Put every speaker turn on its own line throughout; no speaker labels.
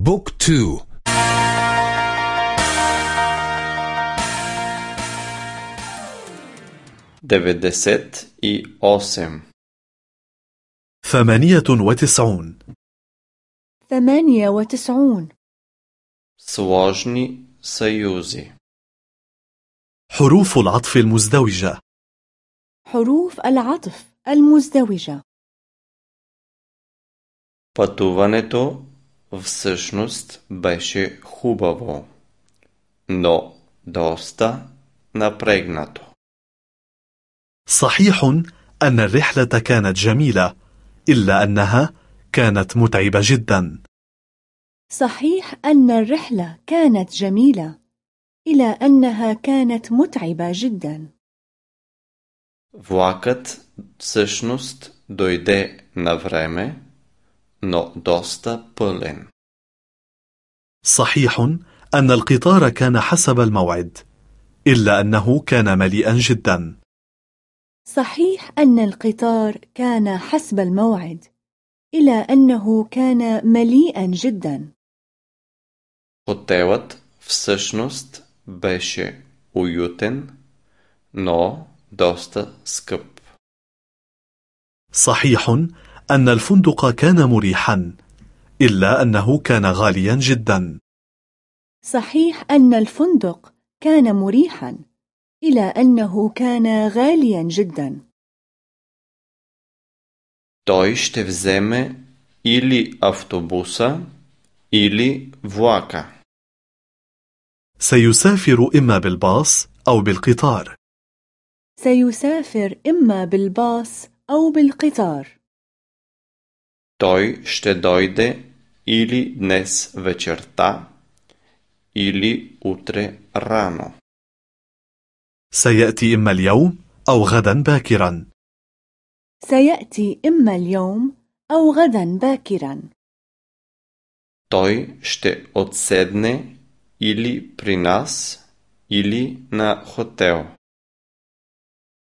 بوك تو
دفدست اي اوسم
ثمانية وتسعون
ثمانية وتسعون
سواجني سيوزي
حروف العطف المزدوجة
حروف العطف المزدوجة
Пътуването всъщност беше хубаво, но доста напрегнато.
صحيح أن الرحلة كانت جميلة إلا أنها كانت متعبة جدا
صحيح أن الرحلة كانت جميلة إلى أنها كانت متعبة جدا
Влакът всъщност дойде на време, но доста пълен.
صحيح أن القطار كان حسب الموعد إلا أنه كان مليئا جدا
صحيح أن القطار كان حسب الموعد إلى أنه كان مليئا جدا
Хотелът всъщност беше уютен, но доста скъп.
صحيح أن الفندق كان مريحا إلا أنه كان غاليا جدا
صحيح أن الفندق كان مريحا إلى أنه كان غاليا جدا
Той ще вземе или автобуса, или влака.
سيسافر إما بالباص أو بالقطار
سيسافر إما بالباص أو بالقطار
Той ще дойде или днес вечерта, или утре рано.
سيأتي إما اليوم أو غدا باكرا
سيأتي إما اليوم أو غدا باكرا
Той ще отседне или при нас, или на хотел.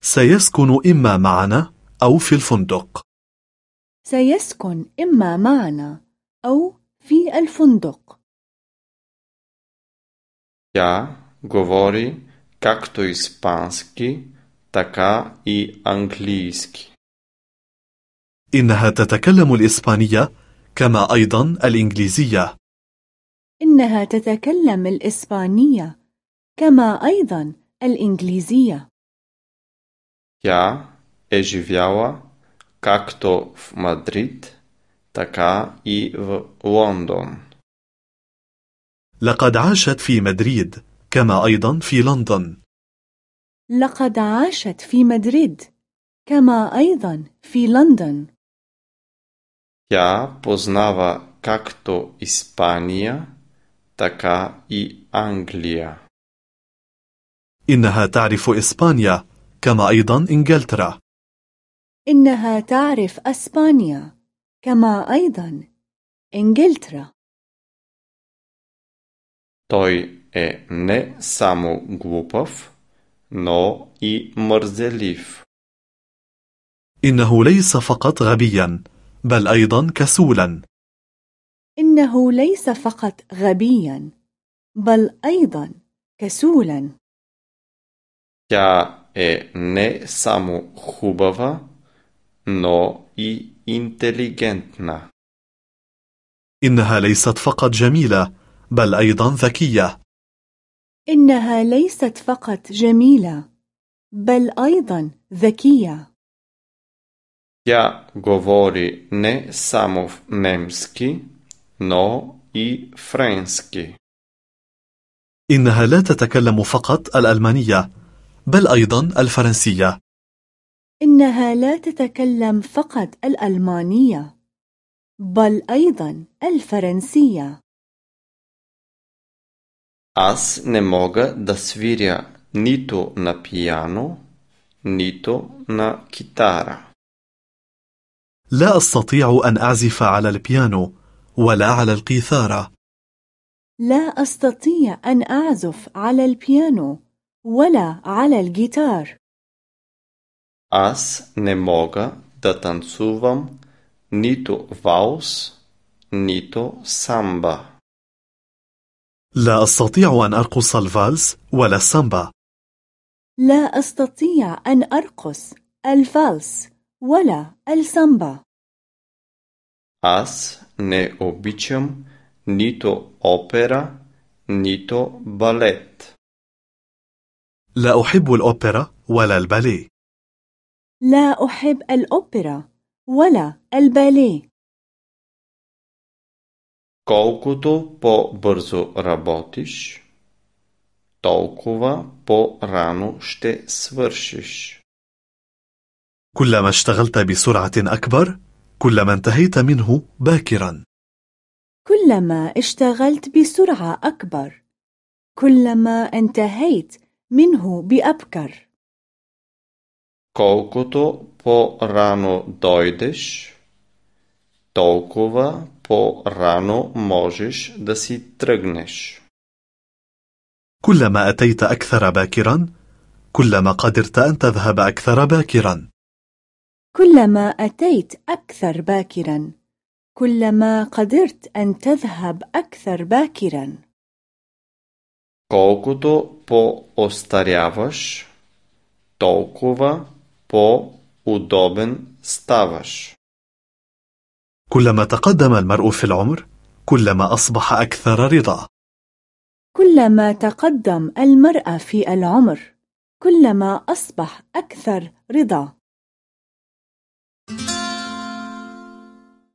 سيسكن إما معنا أو في الفندق
سيسكن إما معنا أو في الفندق
Тя говори както испански, така и английски.
إنها تتكلم الإسبانية كما أيضا الإنجليزية
إنها تتكلم الإسبانية كما أيضا الإنجليزية
Тя е живяла както в Мадрид, така и в Лондон.
لقد عاشت في مدريد كما أيضا في لندن
لقد عاشت في مدريد كما أيضا في لندن
Тя познава както Испания, така и Англия.
إنها تعرف إسبانيا كما أيضا إنجلترا
إنها تعرف أسبانيا كما أيضا إنجلترا
Той е не само глупав, но и мързелив.
إنه ليس فقط غبيا بل أيضا كسولا
إنه ليس فقط غبيا بل أيضا كسولا
Тя е не само хубава, но и интелигентна.
إنها ليست فقط جميلة بل أيضا ذكية
إنها ليست فقط جميلة بل أيضا ذكية
Тя говори не само в немски, но и френски.
إنها لا تتكلم فقط الألمانية بل أيضا الفرنسية
إنها لا تتكلم فقط الألمانية بل أيضا الفرنسية
Аз не мога да свиря нито на пияно, нито на китара.
لا أستطيع أن أعزف على البيانو ولا على القيثارة
لا أستطيع أن أعزف على البيانو ولا على الجيتار
Аз не мога да танцувам нито валс, нито самба.
لا أستطيع أن أرقص الفالس ولا السامبا.
لا أستطيع أن أرقص الفالس ولا السامبا.
Аз не обичам нито опера, нито балет.
لا أحب الأوبرا ولا الباليه.
لا أحب الأوبرا ولا الباليه.
Колкото по-бързо работиш, толкова по-рано ще свършиш.
كلما اشتغلت بسرعة أكبر كلما انتهيت منه باكرا
كلما اشتغلت بسرعة أكبر كلما انتهيت منه بأبكر
Колкото по-рано дойдеш, толкова по-рано можеш да си тръгнеш.
كلما أتيت أكثر باكرا كلما قدرت أن تذهب أكثر باكرا
كلما أتيت أكثر باكرا كلما قدرت أن تذهب أكثر باكرا
Колкото по-остаряваш, толкова по-удобен ставаш.
كلما تقدم المرء في العمر كلما أصبح أكثر رضا
كلما تقدم المرأة في العمر كلما أصبح أكثر رضا